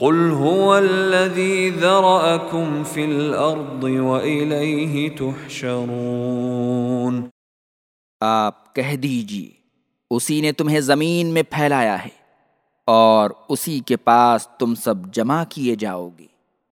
قل هو الذي ذرأكم في الارض وإليه تحشرون۔ آپ کہہ دیجیے اسی نے تمہیں زمین میں پھیلایا ہے اور اسی کے پاس تم سب جمع کیے جاؤ گے۔